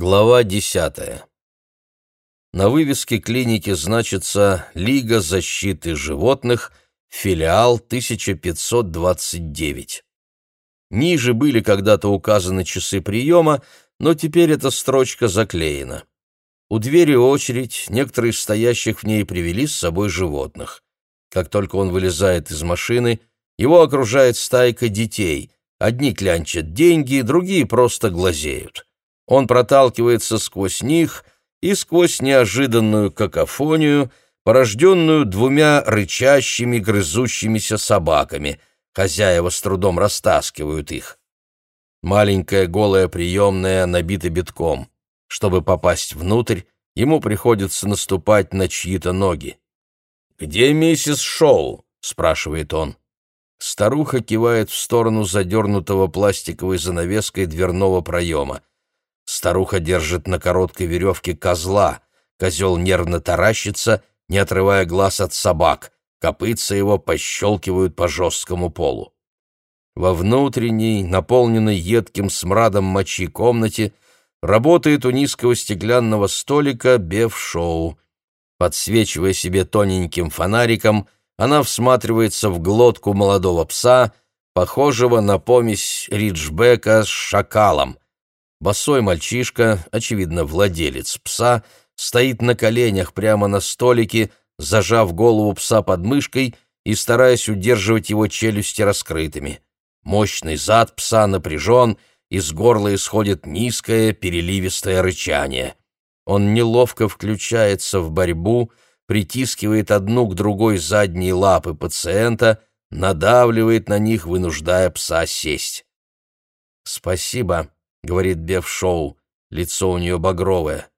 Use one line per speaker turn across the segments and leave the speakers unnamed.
Глава десятая. На вывеске клиники значится «Лига защиты животных», филиал 1529. Ниже были когда-то указаны часы приема, но теперь эта строчка заклеена. У двери очередь, некоторые из стоящих в ней привели с собой животных. Как только он вылезает из машины, его окружает стайка детей. Одни клянчат деньги, другие просто глазеют. Он проталкивается сквозь них и сквозь неожиданную какофонию, порожденную двумя рычащими, грызущимися собаками. Хозяева с трудом растаскивают их. Маленькая голая приемная набита битком. Чтобы попасть внутрь, ему приходится наступать на чьи-то ноги. «Где миссис Шоу?» — спрашивает он. Старуха кивает в сторону задернутого пластиковой занавеской дверного проема. Старуха держит на короткой веревке козла. Козел нервно таращится, не отрывая глаз от собак. Копытца его пощелкивают по жесткому полу. Во внутренней, наполненной едким смрадом мочи комнате, работает у низкого стеклянного столика Беф-шоу. Подсвечивая себе тоненьким фонариком, она всматривается в глотку молодого пса, похожего на помесь риджбека с шакалом — Босой мальчишка, очевидно, владелец пса, стоит на коленях прямо на столике, зажав голову пса под мышкой и стараясь удерживать его челюсти раскрытыми. Мощный зад пса напряжен, из горла исходит низкое переливистое рычание. Он неловко включается в борьбу, притискивает одну к другой задние лапы пациента, надавливает на них, вынуждая пса сесть. «Спасибо», — говорит Бев Шоу, лицо у нее багровое.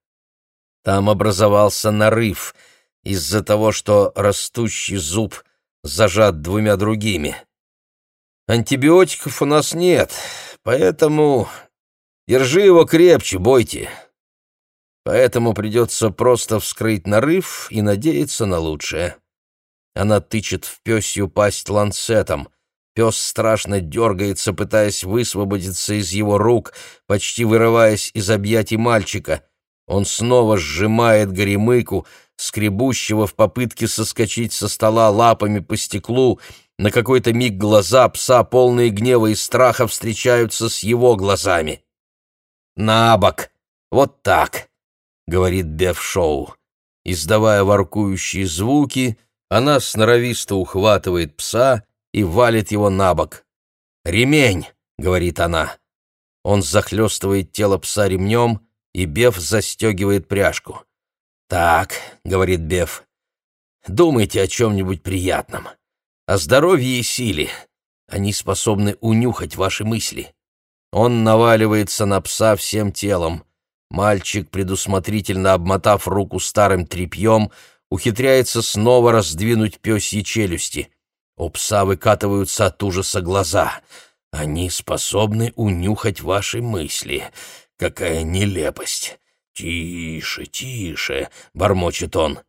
Там образовался нарыв из-за того, что растущий зуб зажат двумя другими. Антибиотиков у нас нет, поэтому держи его крепче, бойте. Поэтому придется просто вскрыть нарыв и надеяться на лучшее. Она тычет в пёсью пасть ланцетом — Пес страшно дергается, пытаясь высвободиться из его рук, почти вырываясь из объятий мальчика. Он снова сжимает горемыку, скребущего в попытке соскочить со стола лапами по стеклу. На какой-то миг глаза пса, полные гнева и страха, встречаются с его глазами. «На бок! Вот так!» — говорит Беф Шоу. Издавая воркующие звуки, она сноровисто ухватывает пса и валит его на бок. «Ремень!» — говорит она. Он захлестывает тело пса ремнем, и Беф застегивает пряжку. «Так», — говорит Беф, — «думайте о чем-нибудь приятном, о здоровье и силе. Они способны унюхать ваши мысли». Он наваливается на пса всем телом. Мальчик, предусмотрительно обмотав руку старым тряпьем, ухитряется снова раздвинуть пёсьи челюсти. У пса выкатываются от ужаса глаза. Они способны унюхать ваши мысли. Какая нелепость! «Тише, тише!» — бормочет он.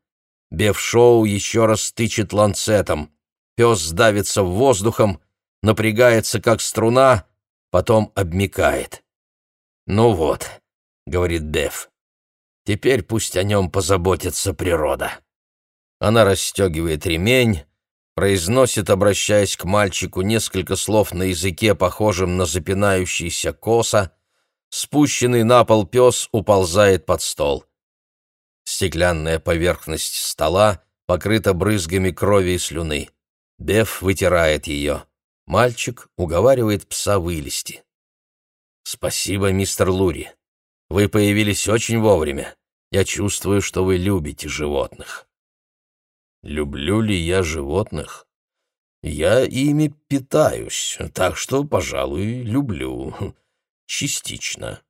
Беф-шоу еще раз тычет ланцетом. Пес давится воздухом, напрягается, как струна, потом обмикает. «Ну вот», — говорит Беф, — «теперь пусть о нем позаботится природа». Она расстегивает ремень, произносит, обращаясь к мальчику, несколько слов на языке, похожем на запинающийся коса, спущенный на пол пес уползает под стол. Стеклянная поверхность стола покрыта брызгами крови и слюны. Беф вытирает ее. Мальчик уговаривает пса вылезти. «Спасибо, мистер Лури. Вы появились очень вовремя. Я чувствую, что вы любите животных». Люблю ли я животных? Я ими питаюсь, так что, пожалуй, люблю. Частично.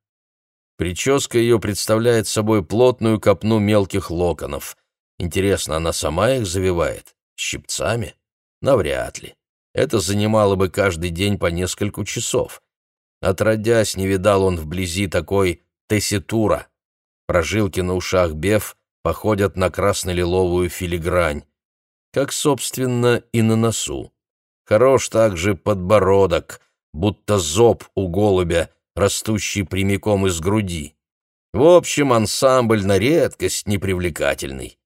Прическа ее представляет собой плотную копну мелких локонов. Интересно, она сама их завивает? Щипцами? Навряд ли. Это занимало бы каждый день по несколько часов. Отродясь, не видал он вблизи такой тесситура. Прожилки на ушах Беф походят на красно-лиловую филигрань, как, собственно, и на носу. Хорош также подбородок, будто зоб у голубя, растущий прямиком из груди. В общем, ансамбль на редкость непривлекательный.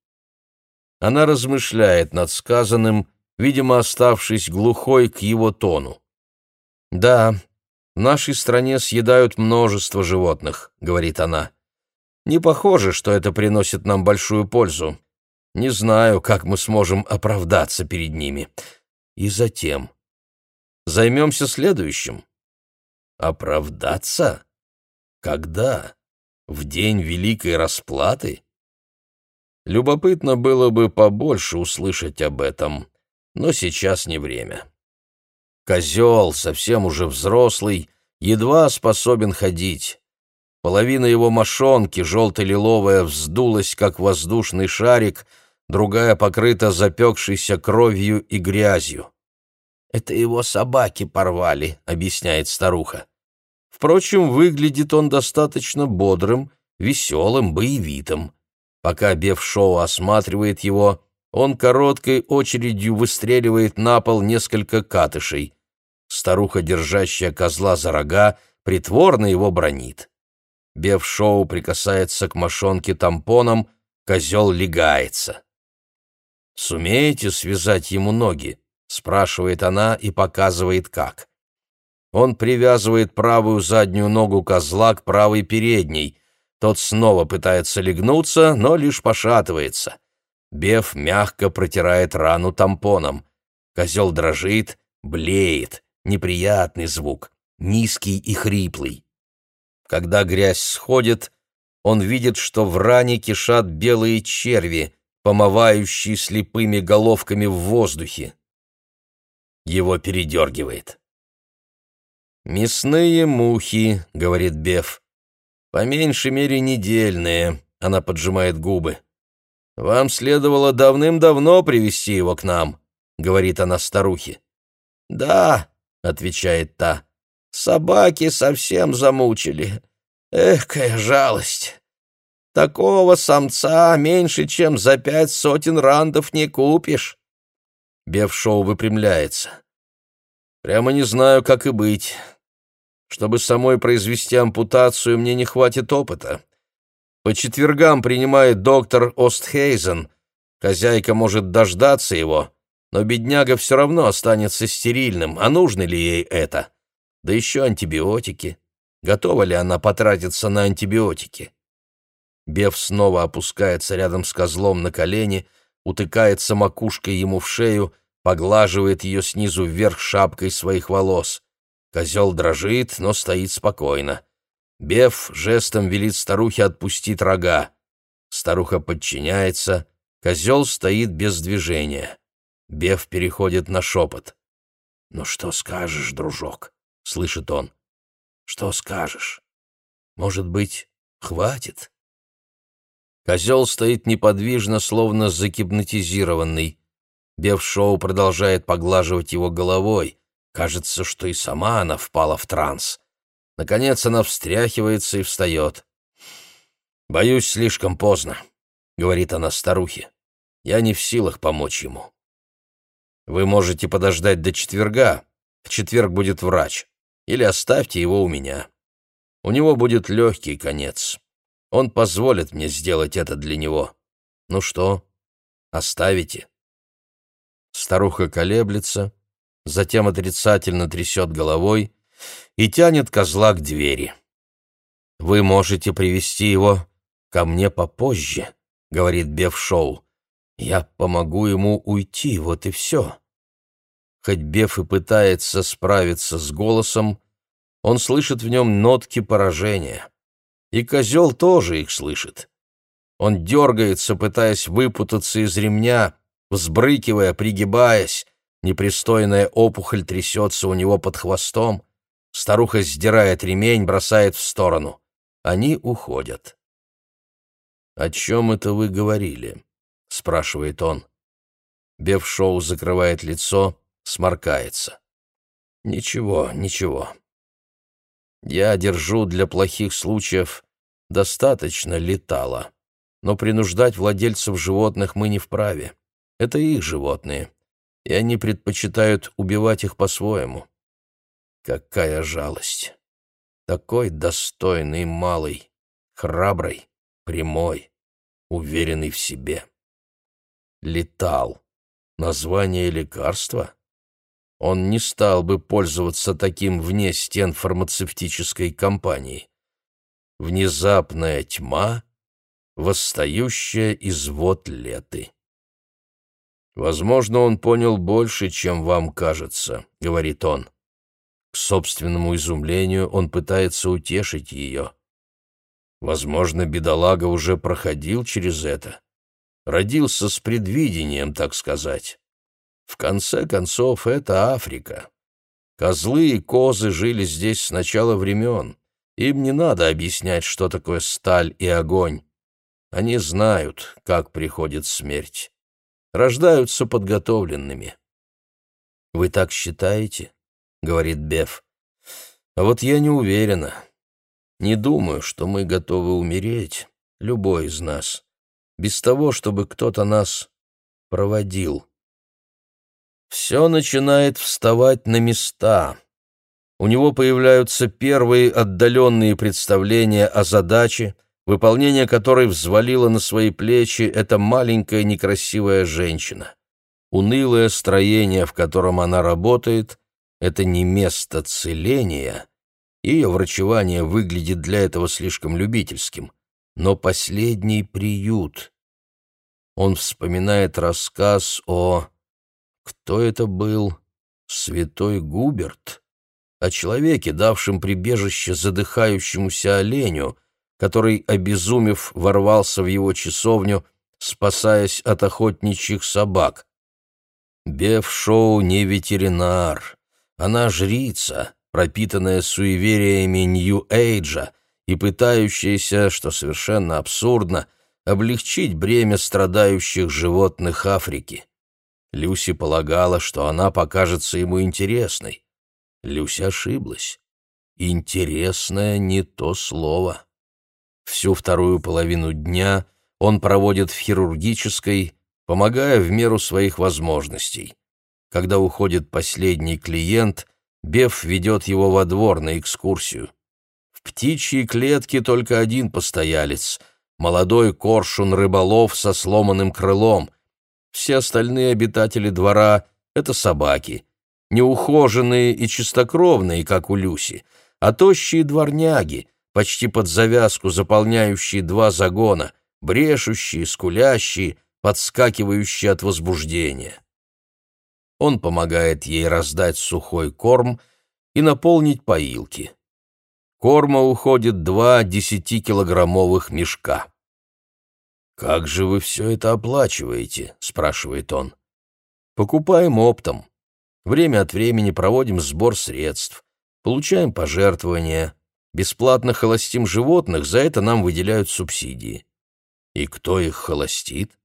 Она размышляет над сказанным, видимо, оставшись глухой к его тону. «Да, в нашей стране съедают множество животных», — говорит она. «Не похоже, что это приносит нам большую пользу. Не знаю, как мы сможем оправдаться перед ними. И затем. Займемся следующим. Оправдаться? Когда? В день Великой Расплаты? Любопытно было бы побольше услышать об этом, но сейчас не время. Козел, совсем уже взрослый, едва способен ходить. Половина его мошонки, желто-лиловая, вздулась, как воздушный шарик — другая покрыта запекшейся кровью и грязью. «Это его собаки порвали», — объясняет старуха. Впрочем, выглядит он достаточно бодрым, веселым, боевитым. Пока Беф-шоу осматривает его, он короткой очередью выстреливает на пол несколько катышей. Старуха, держащая козла за рога, притворно его бронит. Беф-шоу прикасается к мошонке тампоном, козел легается. «Сумеете связать ему ноги?» — спрашивает она и показывает как. Он привязывает правую заднюю ногу козла к правой передней. Тот снова пытается легнуться, но лишь пошатывается. Беф мягко протирает рану тампоном. Козел дрожит, блеет. Неприятный звук, низкий и хриплый. Когда грязь сходит, он видит, что в ране кишат белые черви, помывающий слепыми головками в воздухе. Его передергивает. «Мясные мухи», — говорит Беф. «По меньшей мере недельные», — она поджимает губы. «Вам следовало давным-давно привести его к нам», — говорит она старухе. «Да», — отвечает та, — «собаки совсем замучили. Эх, какая жалость!» Такого самца меньше, чем за пять сотен рандов не купишь. Бевшоу выпрямляется. Прямо не знаю, как и быть. Чтобы самой произвести ампутацию, мне не хватит опыта. По четвергам принимает доктор Остхейзен. Хозяйка может дождаться его, но бедняга все равно останется стерильным. А нужно ли ей это? Да еще антибиотики. Готова ли она потратиться на антибиотики? Бев снова опускается рядом с козлом на колени, утыкается макушкой ему в шею, поглаживает ее снизу вверх шапкой своих волос. Козел дрожит, но стоит спокойно. Бев жестом велит старухе отпустить рога. Старуха подчиняется, козел стоит без движения. Бев переходит на шепот. «Ну что скажешь, дружок?» — слышит он. «Что скажешь? Может быть, хватит?» Козел стоит неподвижно, словно загипнотизированный. Бевшоу продолжает поглаживать его головой. Кажется, что и сама она впала в транс. Наконец она встряхивается и встает. «Боюсь, слишком поздно», — говорит она старухе. «Я не в силах помочь ему». «Вы можете подождать до четверга. В четверг будет врач. Или оставьте его у меня. У него будет легкий конец. Он позволит мне сделать это для него. Ну что, оставите?» Старуха колеблется, затем отрицательно трясет головой и тянет козла к двери. «Вы можете привести его ко мне попозже», — говорит Беф-шоу. «Я помогу ему уйти, вот и все». Хоть Беф и пытается справиться с голосом, он слышит в нем нотки поражения. И козел тоже их слышит. Он дергается, пытаясь выпутаться из ремня, взбрыкивая, пригибаясь. Непристойная опухоль трясется у него под хвостом. Старуха сдирает ремень, бросает в сторону. Они уходят. «О чем это вы говорили?» — спрашивает он. Бевшоу закрывает лицо, сморкается. «Ничего, ничего. Я держу для плохих случаев достаточно летало, но принуждать владельцев животных мы не вправе. Это их животные, и они предпочитают убивать их по-своему. Какая жалость! Такой достойный малый! храбрый, прямой, уверенный в себе. Летал. Название лекарства? Он не стал бы пользоваться таким вне стен фармацевтической компании. Внезапная тьма, восстающая из вод леты. «Возможно, он понял больше, чем вам кажется», — говорит он. К собственному изумлению он пытается утешить ее. Возможно, бедолага уже проходил через это. Родился с предвидением, так сказать. В конце концов, это Африка. Козлы и козы жили здесь с начала времен. Им не надо объяснять, что такое сталь и огонь. Они знают, как приходит смерть. Рождаются подготовленными. «Вы так считаете?» — говорит Беф. «А вот я не уверена. Не думаю, что мы готовы умереть, любой из нас, без того, чтобы кто-то нас проводил. Все начинает вставать на места. У него появляются первые отдаленные представления о задаче, выполнение которой взвалила на свои плечи эта маленькая некрасивая женщина. Унылое строение, в котором она работает, — это не место целения. Ее врачевание выглядит для этого слишком любительским. Но последний приют. Он вспоминает рассказ о... Кто это был? Святой Губерт? О человеке, давшем прибежище задыхающемуся оленю — который, обезумев, ворвался в его часовню, спасаясь от охотничьих собак. Беф-шоу не ветеринар, она жрица, пропитанная суевериями Нью-Эйджа и пытающаяся, что совершенно абсурдно, облегчить бремя страдающих животных Африки. Люси полагала, что она покажется ему интересной. Люси ошиблась. «Интересное» — не то слово. Всю вторую половину дня он проводит в хирургической, помогая в меру своих возможностей. Когда уходит последний клиент, Беф ведет его во двор на экскурсию. В птичьей клетке только один постоялец — молодой коршун-рыболов со сломанным крылом. Все остальные обитатели двора — это собаки. Неухоженные и чистокровные, как у Люси, а тощие дворняги — почти под завязку заполняющие два загона, брешущие, скулящие, подскакивающие от возбуждения. Он помогает ей раздать сухой корм и наполнить поилки. Корма уходит два десятикилограммовых мешка. «Как же вы все это оплачиваете?» — спрашивает он. «Покупаем оптом. Время от времени проводим сбор средств, получаем пожертвования, Бесплатно холостим животных, за это нам выделяют субсидии. И кто их холостит?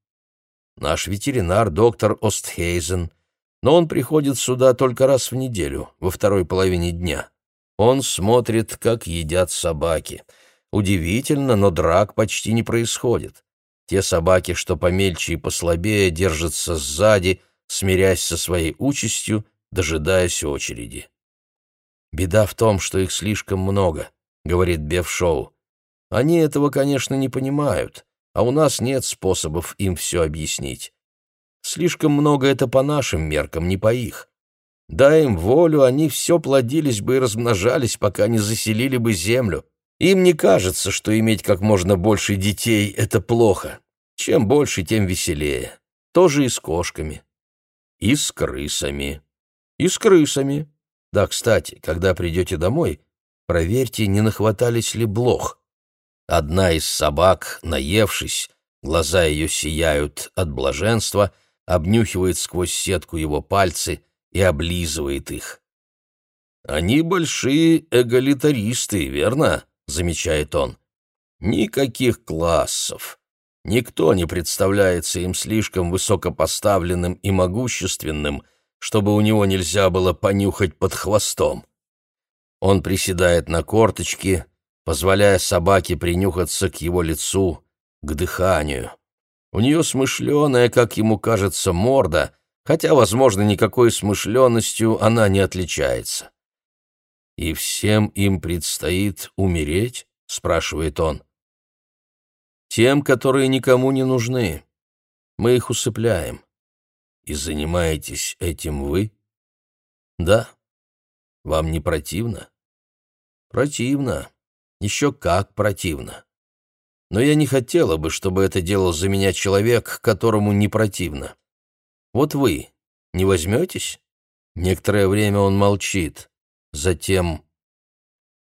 Наш ветеринар, доктор Остхейзен. Но он приходит сюда только раз в неделю, во второй половине дня. Он смотрит, как едят собаки. Удивительно, но драк почти не происходит. Те собаки, что помельче и послабее, держатся сзади, смирясь со своей участью, дожидаясь очереди. Беда в том, что их слишком много. — говорит Беф-шоу. «Они этого, конечно, не понимают, а у нас нет способов им все объяснить. Слишком много это по нашим меркам, не по их. Дай им волю, они все плодились бы и размножались, пока не заселили бы землю. Им не кажется, что иметь как можно больше детей — это плохо. Чем больше, тем веселее. Тоже и с кошками. И с крысами. И с крысами. Да, кстати, когда придете домой, проверьте, не нахватались ли блох. Одна из собак, наевшись, глаза ее сияют от блаженства, обнюхивает сквозь сетку его пальцы и облизывает их. «Они большие эгалитаристы, верно?» — замечает он. «Никаких классов. Никто не представляется им слишком высокопоставленным и могущественным, чтобы у него нельзя было понюхать под хвостом. Он приседает на корточки, позволяя собаке принюхаться к его лицу, к дыханию. У нее смышленая, как ему кажется, морда, хотя, возможно, никакой смышленностью она не отличается. «И всем им предстоит умереть?» — спрашивает он. Тем, которые никому не нужны. Мы их усыпляем. И занимаетесь этим вы? Да. Вам не противно? Противно. Еще как противно. Но я не хотела бы, чтобы это делал за меня человек, которому не противно. Вот вы не возьметесь? Некоторое время он молчит. Затем...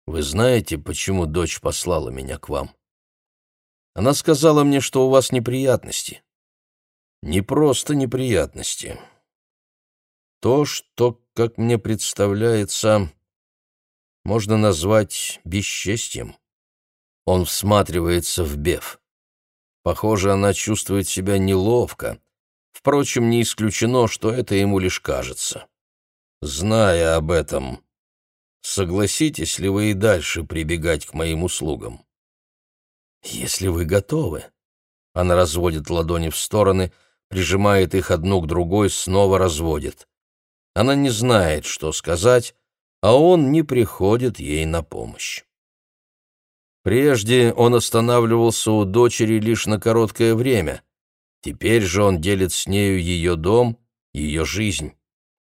Вы знаете, почему дочь послала меня к вам? Она сказала мне, что у вас неприятности. Не просто неприятности. То, что, как мне представляется, можно назвать бесчестьем. Он всматривается в Беф. Похоже, она чувствует себя неловко. Впрочем, не исключено, что это ему лишь кажется. Зная об этом, согласитесь ли вы и дальше прибегать к моим услугам? Если вы готовы. Она разводит ладони в стороны, прижимает их одну к другой, снова разводит. Она не знает, что сказать, а он не приходит ей на помощь. Прежде он останавливался у дочери лишь на короткое время. Теперь же он делит с нею ее дом, ее жизнь.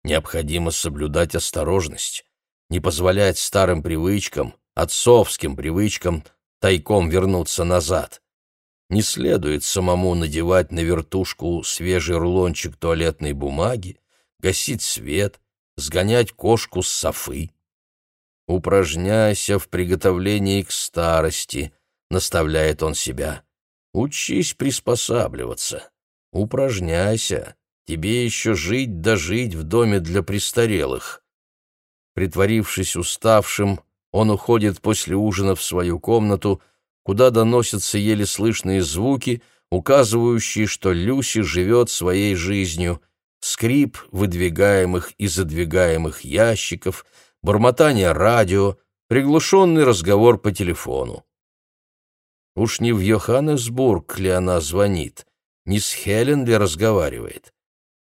Необходимо соблюдать осторожность, не позволять старым привычкам, отцовским привычкам, тайком вернуться назад. Не следует самому надевать на вертушку свежий рулончик туалетной бумаги, гасить свет, сгонять кошку с софы. «Упражняйся в приготовлении к старости», — наставляет он себя. «Учись приспосабливаться. Упражняйся. Тебе еще жить да жить в доме для престарелых». Притворившись уставшим, он уходит после ужина в свою комнату, куда доносятся еле слышные звуки, указывающие, что Люси живет своей жизнью. Скрип выдвигаемых и задвигаемых ящиков — бормотание радио, приглушенный разговор по телефону. Уж не в Йоханнесбург ли она звонит, не с Хелен ли разговаривает,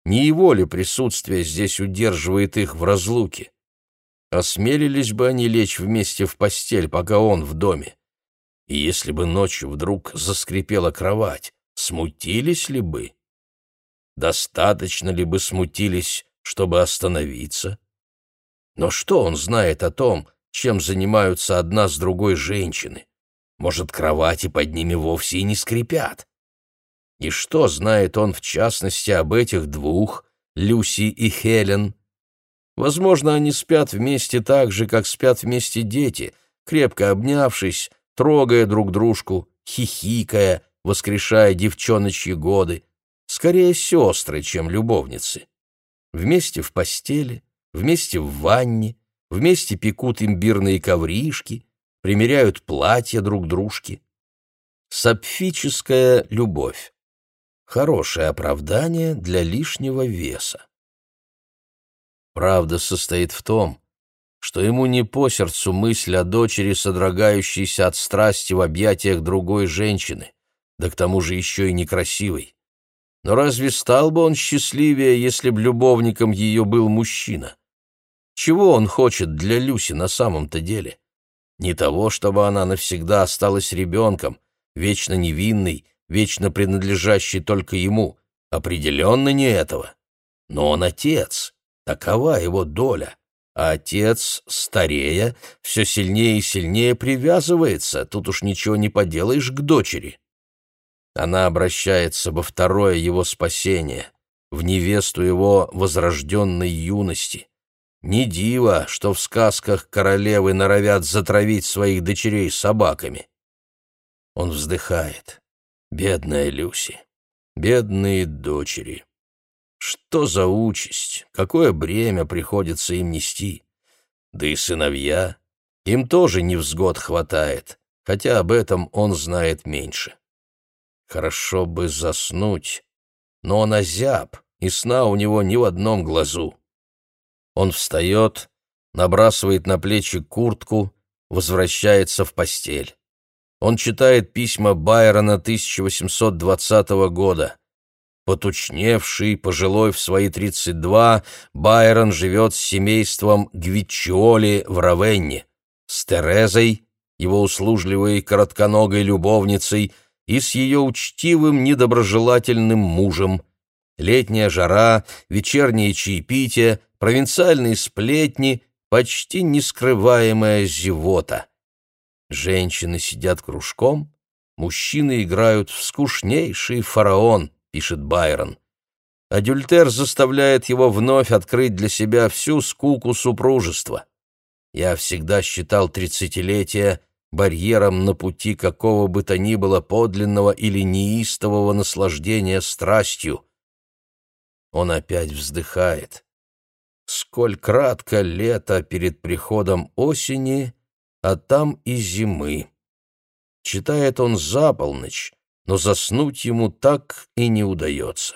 не его ли присутствие здесь удерживает их в разлуке. Осмелились бы они лечь вместе в постель, пока он в доме? И если бы ночью вдруг заскрипела кровать, смутились ли бы? Достаточно ли бы смутились, чтобы остановиться? Но что он знает о том, чем занимаются одна с другой женщины? Может, кровати под ними вовсе и не скрипят? И что знает он, в частности, об этих двух, Люси и Хелен? Возможно, они спят вместе так же, как спят вместе дети, крепко обнявшись, трогая друг дружку, хихикая, воскрешая девчоночьи годы, скорее сестры, чем любовницы. Вместе в постели, вместе в ванне, вместе пекут имбирные ковришки, примеряют платья друг дружке. Сапфическая любовь. Хорошее оправдание для лишнего веса. Правда состоит в том, что ему не по сердцу мысль о дочери, содрогающейся от страсти в объятиях другой женщины, да к тому же еще и некрасивой. Но разве стал бы он счастливее, если б любовником ее был мужчина? Чего он хочет для Люси на самом-то деле? Не того, чтобы она навсегда осталась ребенком, вечно невинной, вечно принадлежащей только ему. Определенно не этого. Но он отец, такова его доля. А отец, старея, все сильнее и сильнее привязывается, тут уж ничего не поделаешь к дочери. Она обращается во второе его спасение, в невесту его возрожденной юности. Не диво, что в сказках королевы норовят затравить своих дочерей собаками. Он вздыхает. Бедная Люси, бедные дочери. Что за участь, какое бремя приходится им нести? Да и сыновья, им тоже невзгод хватает, хотя об этом он знает меньше. Хорошо бы заснуть, но он озяб, и сна у него ни в одном глазу. Он встает, набрасывает на плечи куртку, возвращается в постель. Он читает письма Байрона 1820 года. Потучневший, пожилой в свои 32, Байрон живет с семейством Гвичоли в Равенне, с Терезой, его услужливой коротконогой любовницей, и с ее учтивым недоброжелательным мужем. Летняя жара, вечерние чаепития, провинциальные сплетни, почти нескрываемая зевота. Женщины сидят кружком, мужчины играют в скучнейший фараон, пишет Байрон. Адюльтер заставляет его вновь открыть для себя всю скуку супружества. Я всегда считал тридцатилетие барьером на пути какого бы то ни было подлинного или неистового наслаждения страстью. Он опять вздыхает. Сколь кратко лето перед приходом осени, а там и зимы. Читает он за полночь, но заснуть ему так и не удается.